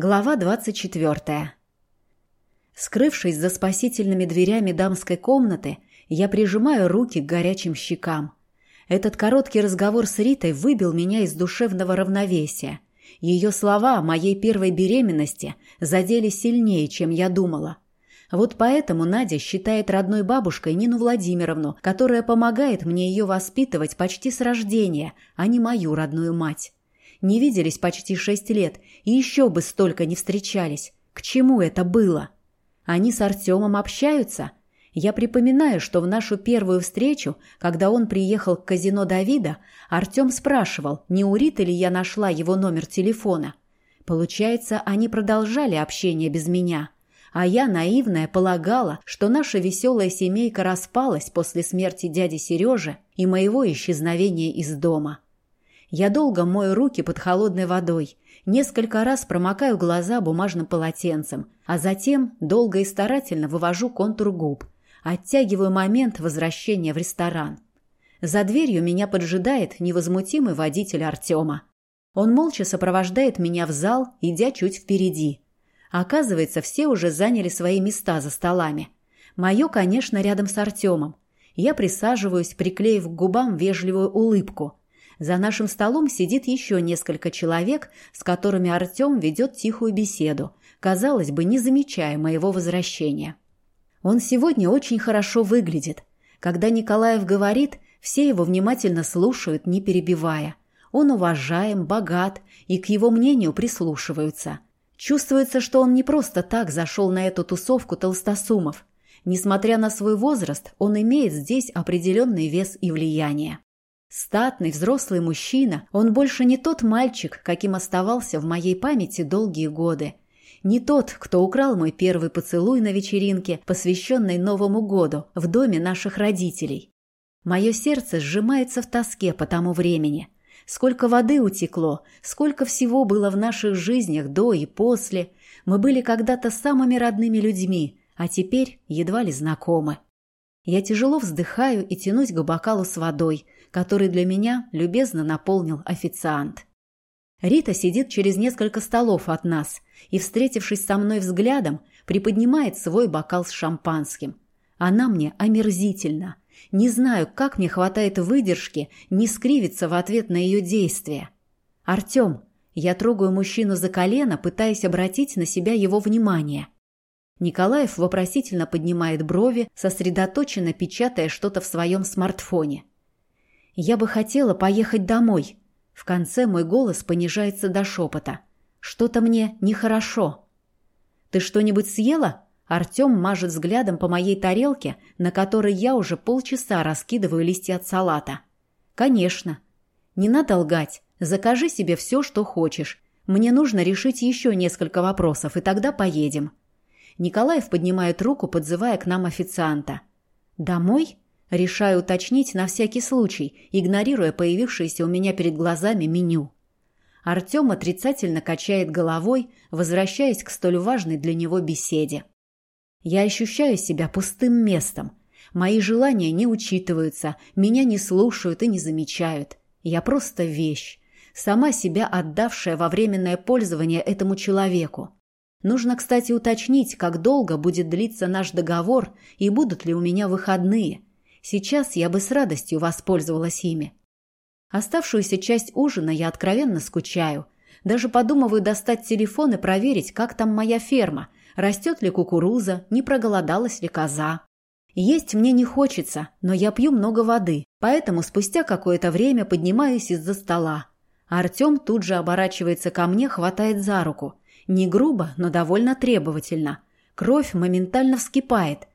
Глава 24. Скрывшись за спасительными дверями дамской комнаты, я прижимаю руки к горячим щекам. Этот короткий разговор с Ритой выбил меня из душевного равновесия. Ее слова о моей первой беременности задели сильнее, чем я думала. Вот поэтому Надя считает родной бабушкой Нину Владимировну, которая помогает мне ее воспитывать почти с рождения, а не мою родную мать. Не виделись почти шесть лет, и еще бы столько не встречались. К чему это было? Они с Артемом общаются? Я припоминаю, что в нашу первую встречу, когда он приехал к казино Давида, Артем спрашивал, не у Риты ли я нашла его номер телефона. Получается, они продолжали общение без меня. А я, наивная, полагала, что наша веселая семейка распалась после смерти дяди Сережи и моего исчезновения из дома. Я долго мою руки под холодной водой, несколько раз промокаю глаза бумажным полотенцем, а затем долго и старательно вывожу контур губ, оттягиваю момент возвращения в ресторан. За дверью меня поджидает невозмутимый водитель Артема. Он молча сопровождает меня в зал, идя чуть впереди. Оказывается, все уже заняли свои места за столами. Мое, конечно, рядом с Артемом. Я присаживаюсь, приклеив к губам вежливую улыбку. За нашим столом сидит еще несколько человек, с которыми Артем ведет тихую беседу, казалось бы, не замечая моего возвращения. Он сегодня очень хорошо выглядит. Когда Николаев говорит, все его внимательно слушают, не перебивая. Он уважаем, богат и к его мнению прислушиваются. Чувствуется, что он не просто так зашел на эту тусовку толстосумов. Несмотря на свой возраст, он имеет здесь определенный вес и влияние. Статный, взрослый мужчина, он больше не тот мальчик, каким оставался в моей памяти долгие годы. Не тот, кто украл мой первый поцелуй на вечеринке, посвященной Новому году, в доме наших родителей. Мое сердце сжимается в тоске по тому времени. Сколько воды утекло, сколько всего было в наших жизнях до и после. Мы были когда-то самыми родными людьми, а теперь едва ли знакомы. Я тяжело вздыхаю и тянусь к бокалу с водой – который для меня любезно наполнил официант. Рита сидит через несколько столов от нас и, встретившись со мной взглядом, приподнимает свой бокал с шампанским. Она мне омерзительна. Не знаю, как мне хватает выдержки не скривиться в ответ на ее действия. «Артем!» Я трогаю мужчину за колено, пытаясь обратить на себя его внимание. Николаев вопросительно поднимает брови, сосредоточенно печатая что-то в своем смартфоне. «Я бы хотела поехать домой». В конце мой голос понижается до шепота. «Что-то мне нехорошо». «Ты что-нибудь съела?» Артем мажет взглядом по моей тарелке, на которой я уже полчаса раскидываю листья от салата. «Конечно». «Не надо лгать. Закажи себе все, что хочешь. Мне нужно решить еще несколько вопросов, и тогда поедем». Николаев поднимает руку, подзывая к нам официанта. «Домой?» Решаю уточнить на всякий случай, игнорируя появившееся у меня перед глазами меню. Артем отрицательно качает головой, возвращаясь к столь важной для него беседе. Я ощущаю себя пустым местом. Мои желания не учитываются, меня не слушают и не замечают. Я просто вещь, сама себя отдавшая во временное пользование этому человеку. Нужно, кстати, уточнить, как долго будет длиться наш договор и будут ли у меня выходные – Сейчас я бы с радостью воспользовалась ими. Оставшуюся часть ужина я откровенно скучаю. Даже подумываю достать телефон и проверить, как там моя ферма, растет ли кукуруза, не проголодалась ли коза. Есть мне не хочется, но я пью много воды, поэтому спустя какое-то время поднимаюсь из-за стола. Артем тут же оборачивается ко мне, хватает за руку. Не грубо, но довольно требовательно. Кровь моментально вскипает.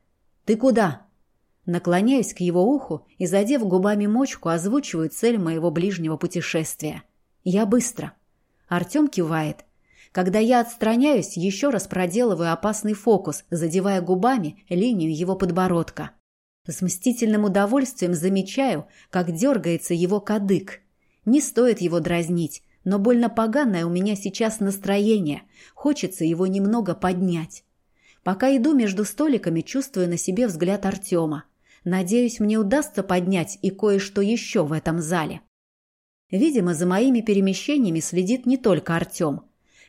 «Ты куда?» Наклоняюсь к его уху и, задев губами мочку, озвучиваю цель моего ближнего путешествия. Я быстро. Артем кивает. Когда я отстраняюсь, еще раз проделываю опасный фокус, задевая губами линию его подбородка. С мстительным удовольствием замечаю, как дергается его кадык. Не стоит его дразнить, но больно поганое у меня сейчас настроение. Хочется его немного поднять. Пока иду между столиками, чувствую на себе взгляд Артема. Надеюсь, мне удастся поднять и кое-что еще в этом зале. Видимо, за моими перемещениями следит не только Артем.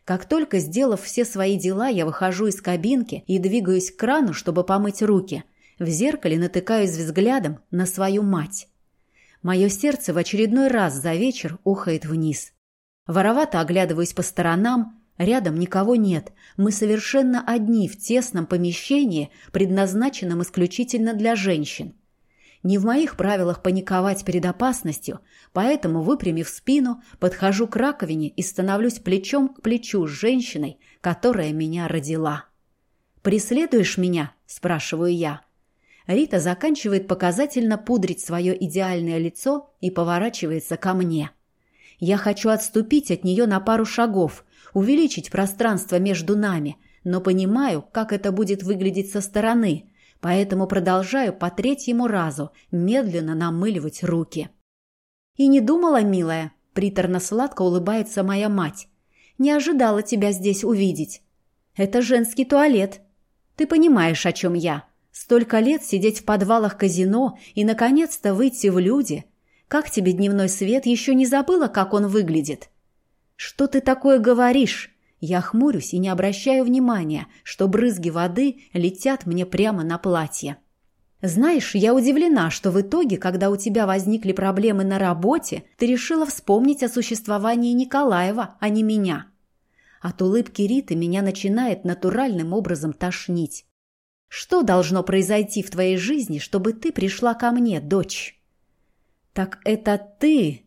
Как только сделав все свои дела, я выхожу из кабинки и двигаюсь к крану, чтобы помыть руки. В зеркале натыкаюсь взглядом на свою мать. Мое сердце в очередной раз за вечер ухает вниз. Воровато оглядываюсь по сторонам, рядом никого нет. Мы совершенно одни в тесном помещении, предназначенном исключительно для женщин. Не в моих правилах паниковать перед опасностью, поэтому, выпрямив спину, подхожу к раковине и становлюсь плечом к плечу с женщиной, которая меня родила. «Преследуешь меня?» – спрашиваю я. Рита заканчивает показательно пудрить свое идеальное лицо и поворачивается ко мне. Я хочу отступить от нее на пару шагов, увеличить пространство между нами, но понимаю, как это будет выглядеть со стороны – поэтому продолжаю по третьему разу медленно намыливать руки. «И не думала, милая», — приторно-сладко улыбается моя мать. «Не ожидала тебя здесь увидеть. Это женский туалет. Ты понимаешь, о чем я. Столько лет сидеть в подвалах казино и, наконец-то, выйти в люди. Как тебе дневной свет, еще не забыла, как он выглядит?» «Что ты такое говоришь?» Я хмурюсь и не обращаю внимания, что брызги воды летят мне прямо на платье. Знаешь, я удивлена, что в итоге, когда у тебя возникли проблемы на работе, ты решила вспомнить о существовании Николаева, а не меня. От улыбки Риты меня начинает натуральным образом тошнить. Что должно произойти в твоей жизни, чтобы ты пришла ко мне, дочь? Так это ты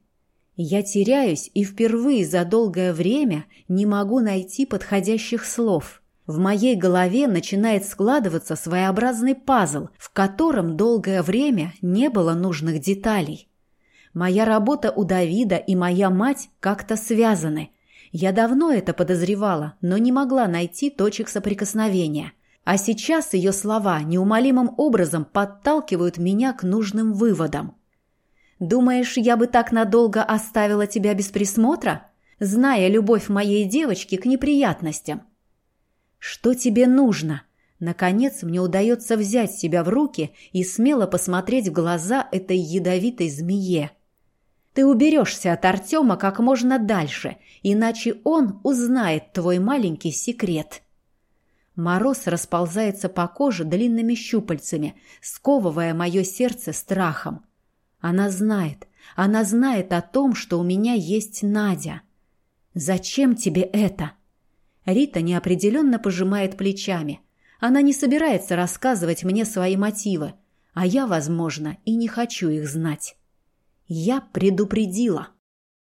я теряюсь и впервые за долгое время не могу найти подходящих слов. В моей голове начинает складываться своеобразный пазл, в котором долгое время не было нужных деталей. Моя работа у Давида и моя мать как-то связаны. Я давно это подозревала, но не могла найти точек соприкосновения. А сейчас ее слова неумолимым образом подталкивают меня к нужным выводам. Думаешь, я бы так надолго оставила тебя без присмотра, зная любовь моей девочки к неприятностям? Что тебе нужно? Наконец мне удается взять себя в руки и смело посмотреть в глаза этой ядовитой змее. Ты уберешься от Артема как можно дальше, иначе он узнает твой маленький секрет. Мороз расползается по коже длинными щупальцами, сковывая мое сердце страхом. Она знает, она знает о том, что у меня есть Надя. Зачем тебе это? Рита неопределенно пожимает плечами. Она не собирается рассказывать мне свои мотивы, а я, возможно, и не хочу их знать. Я предупредила.